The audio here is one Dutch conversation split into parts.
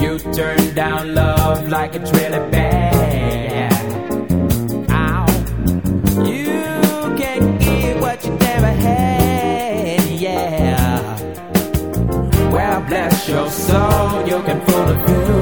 You turn down love like it's really bad. Ow. You can't give what you never had, yeah. Well, bless your soul, you can fool a few.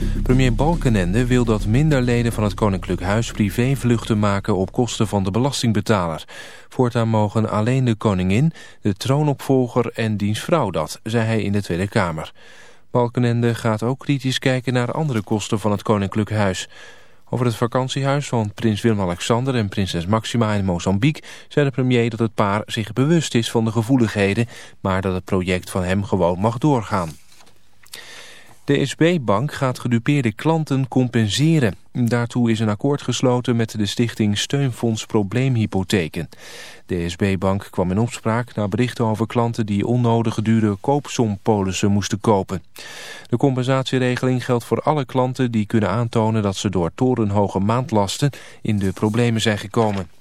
Premier Balkenende wil dat minder leden van het Koninklijk Huis privévluchten maken op kosten van de belastingbetaler. Voortaan mogen alleen de koningin, de troonopvolger en diens vrouw dat, zei hij in de Tweede Kamer. Balkenende gaat ook kritisch kijken naar andere kosten van het Koninklijk Huis. Over het vakantiehuis van prins Willem-Alexander en prinses Maxima in Mozambique... zei de premier dat het paar zich bewust is van de gevoeligheden... maar dat het project van hem gewoon mag doorgaan. De SB-bank gaat gedupeerde klanten compenseren. Daartoe is een akkoord gesloten met de stichting Steunfonds Probleemhypotheken. De SB-bank kwam in opspraak na berichten over klanten die onnodige dure koopsompolissen moesten kopen. De compensatieregeling geldt voor alle klanten die kunnen aantonen dat ze door torenhoge maandlasten in de problemen zijn gekomen.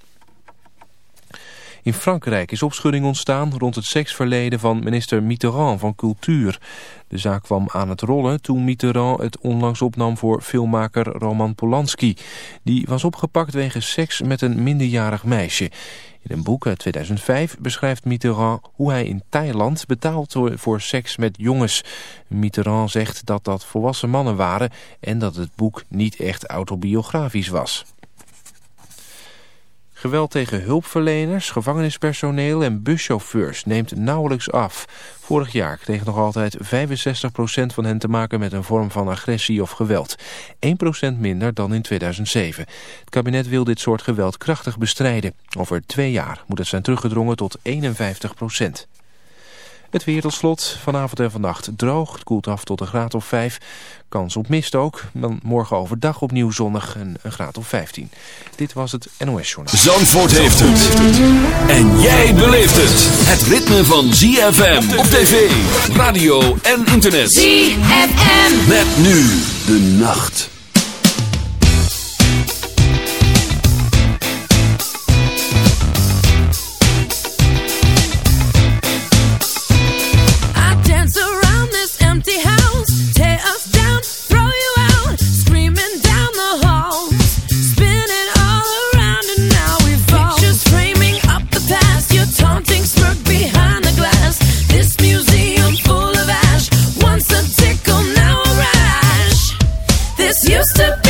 In Frankrijk is opschudding ontstaan rond het seksverleden van minister Mitterrand van Cultuur. De zaak kwam aan het rollen toen Mitterrand het onlangs opnam voor filmmaker Roman Polanski. Die was opgepakt wegens seks met een minderjarig meisje. In een boek uit 2005 beschrijft Mitterrand hoe hij in Thailand betaalt voor seks met jongens. Mitterrand zegt dat dat volwassen mannen waren en dat het boek niet echt autobiografisch was. Geweld tegen hulpverleners, gevangenispersoneel en buschauffeurs neemt nauwelijks af. Vorig jaar kreeg nog altijd 65% van hen te maken met een vorm van agressie of geweld. 1% minder dan in 2007. Het kabinet wil dit soort geweld krachtig bestrijden. Over twee jaar moet het zijn teruggedrongen tot 51%. Het wereldslot vanavond en vannacht droog. Het koelt af tot een graad of 5. Kans op mist ook. Dan morgen overdag opnieuw zonnig en een graad of 15. Dit was het NOS Journaal. Zandvoort heeft het. En jij beleeft het. Het ritme van ZFM op tv, radio en internet. ZFM. Met nu de nacht. used to be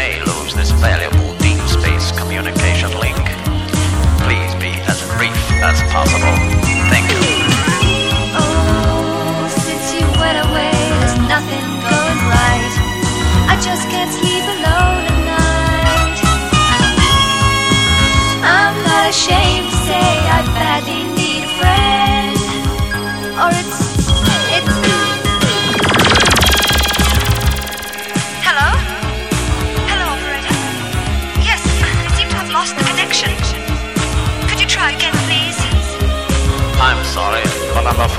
Hey.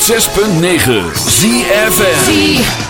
106.9 ZFN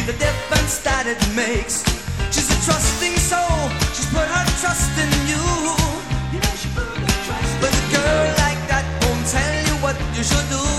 You be the difference that it makes. She's a trusting soul, she's put her trust in you. But a girl like that won't tell you what you should do.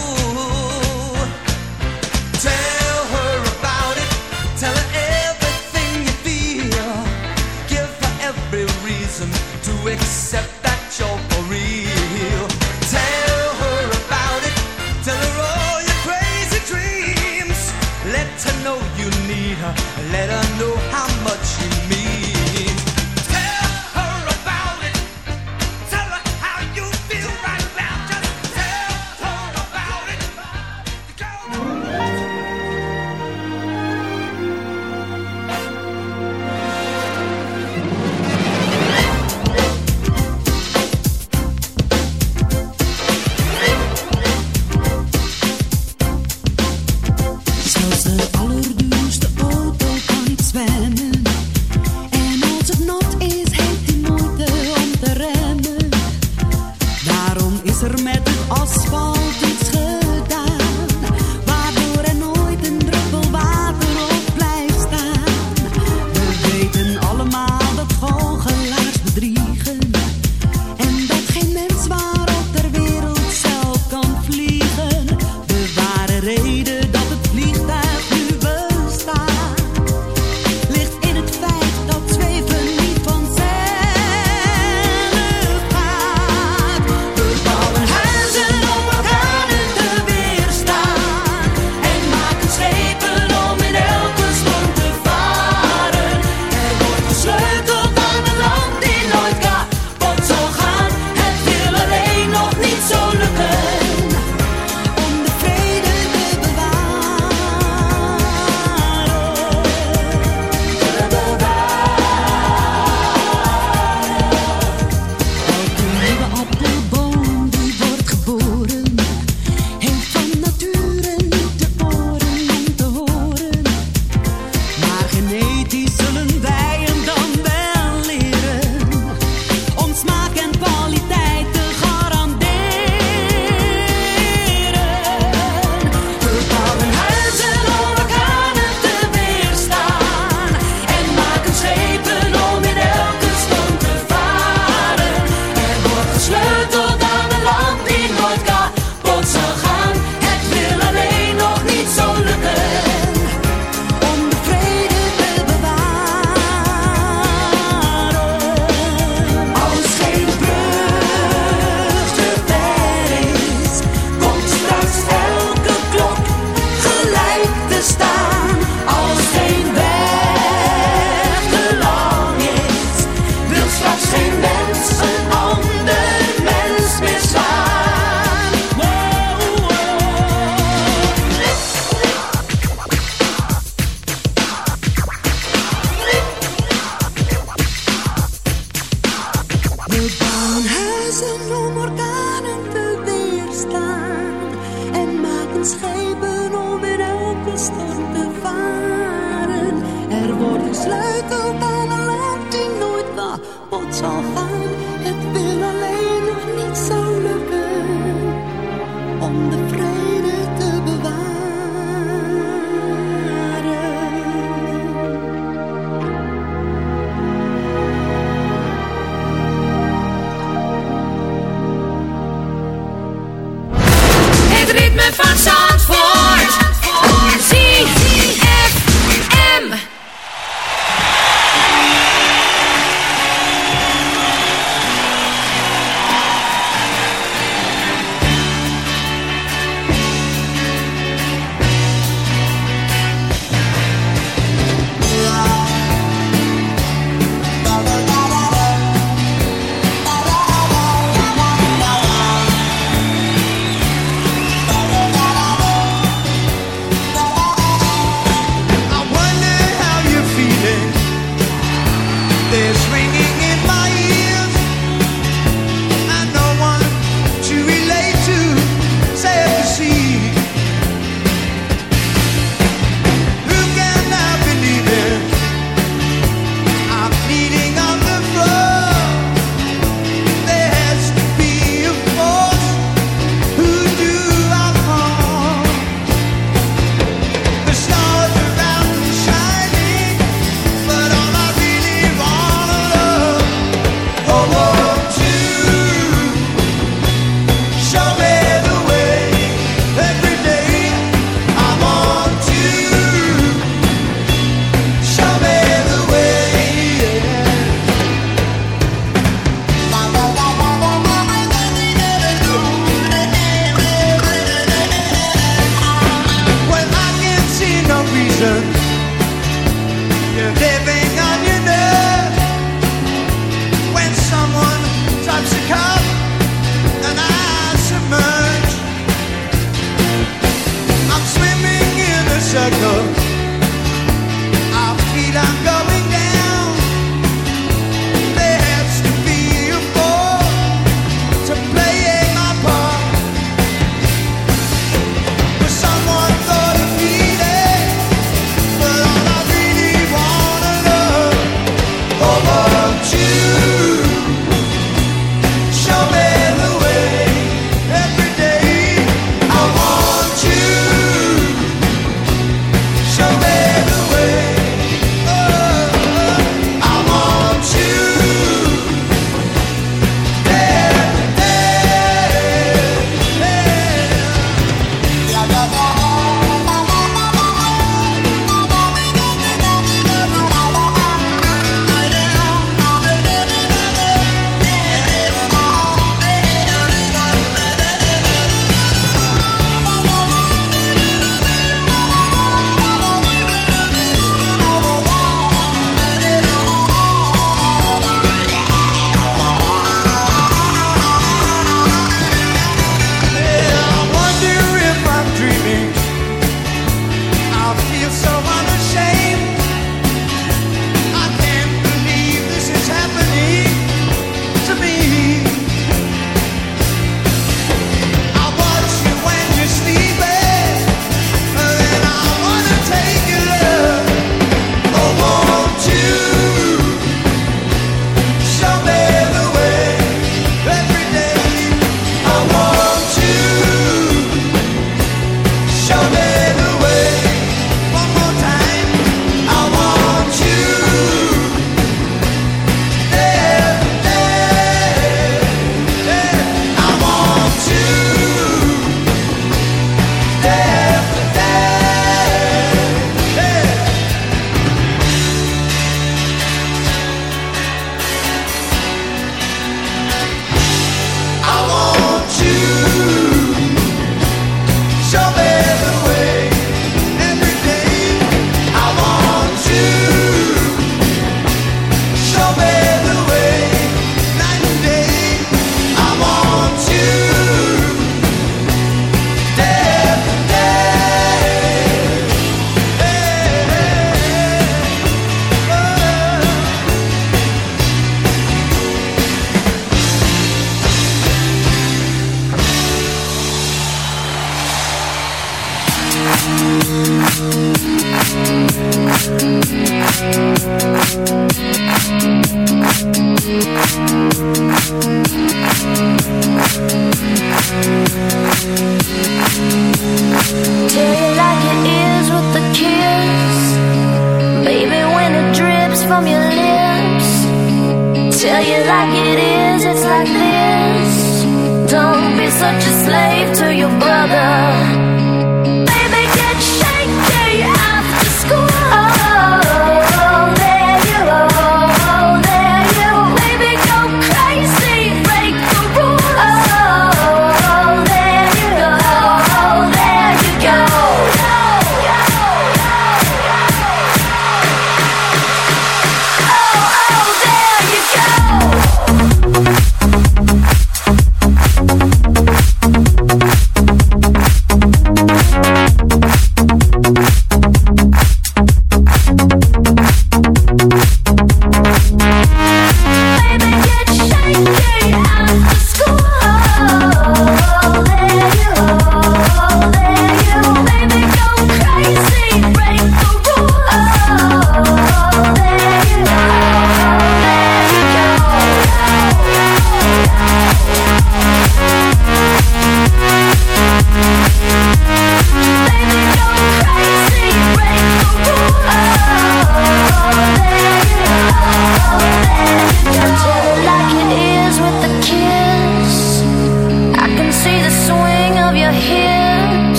Ringing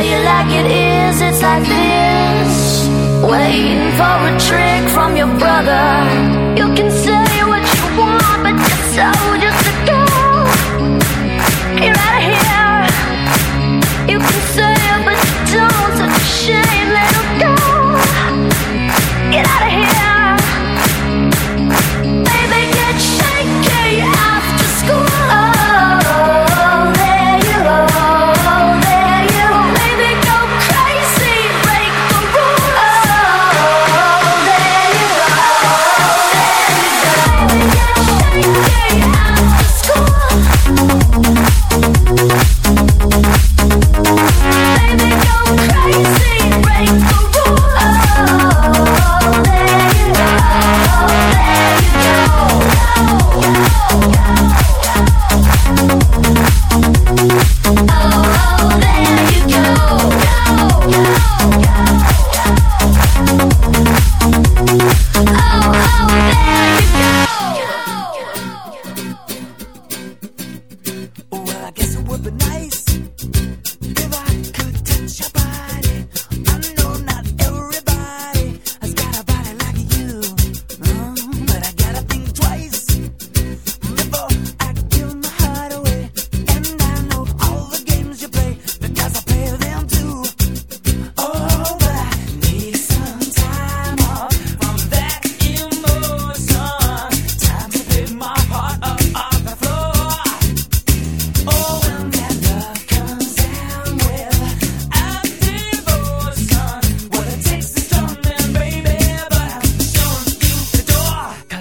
tell you like it is, it's like this. Waiting for a trick from your brother. You can see.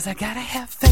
I gotta have faith.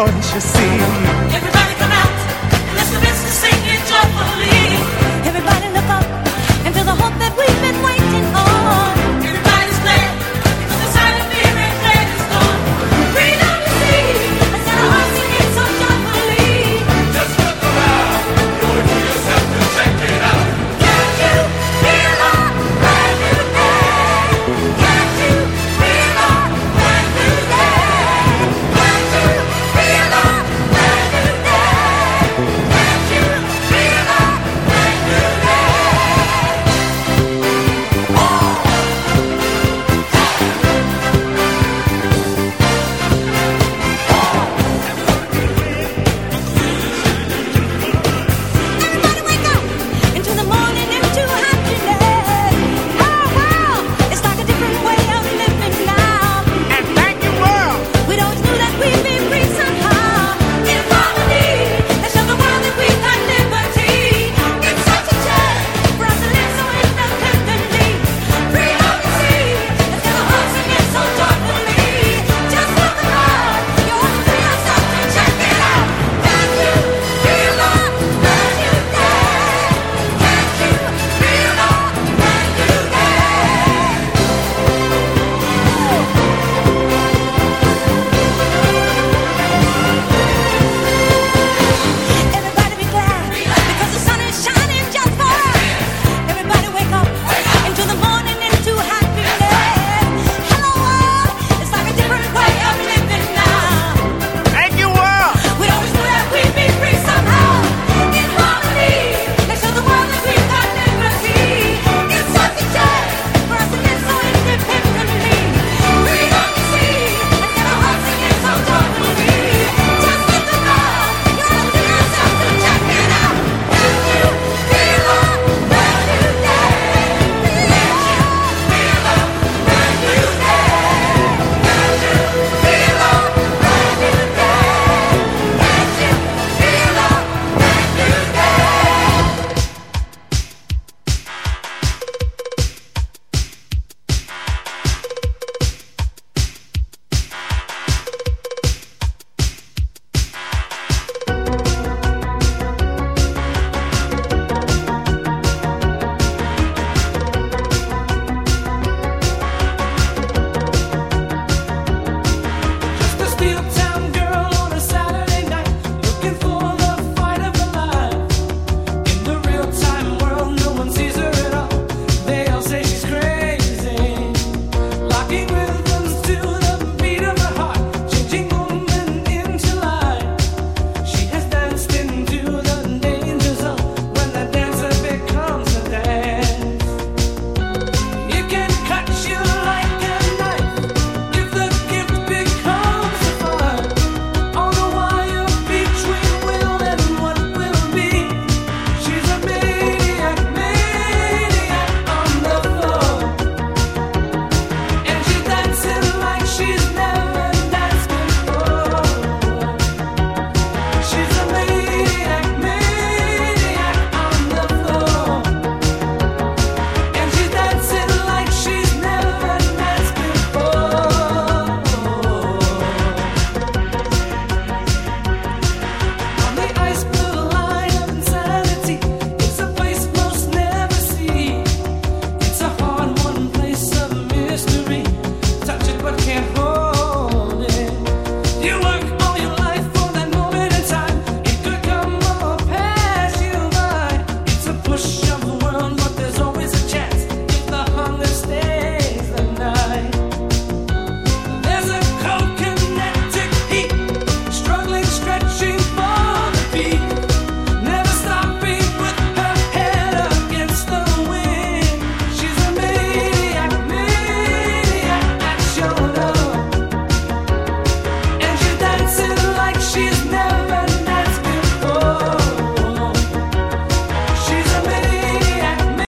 Jordan,